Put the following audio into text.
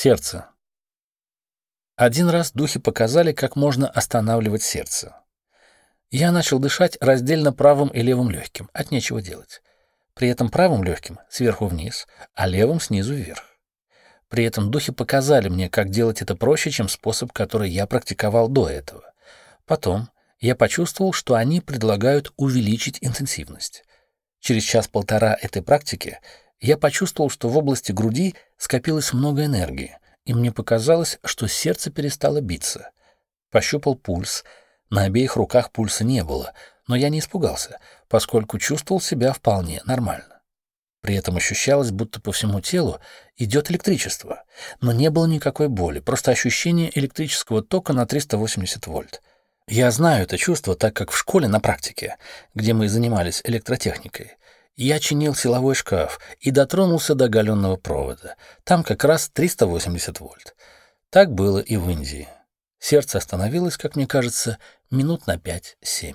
Сердце. Один раз духи показали, как можно останавливать сердце. Я начал дышать раздельно правым и левым легким, от нечего делать. При этом правым легким сверху вниз, а левым снизу вверх. При этом духи показали мне, как делать это проще, чем способ, который я практиковал до этого. Потом я почувствовал, что они предлагают увеличить интенсивность. Через час-полтора этой практики я почувствовал, что в области груди скопилось много энергии, и мне показалось, что сердце перестало биться. Пощупал пульс. На обеих руках пульса не было, но я не испугался, поскольку чувствовал себя вполне нормально. При этом ощущалось, будто по всему телу идет электричество, но не было никакой боли, просто ощущение электрического тока на 380 вольт. Я знаю это чувство, так как в школе на практике, где мы занимались электротехникой, я чинил силовой шкаф и дотронулся до оголенного провода. Там как раз 380 вольт. Так было и в Индии. Сердце остановилось, как мне кажется, минут на 5-7.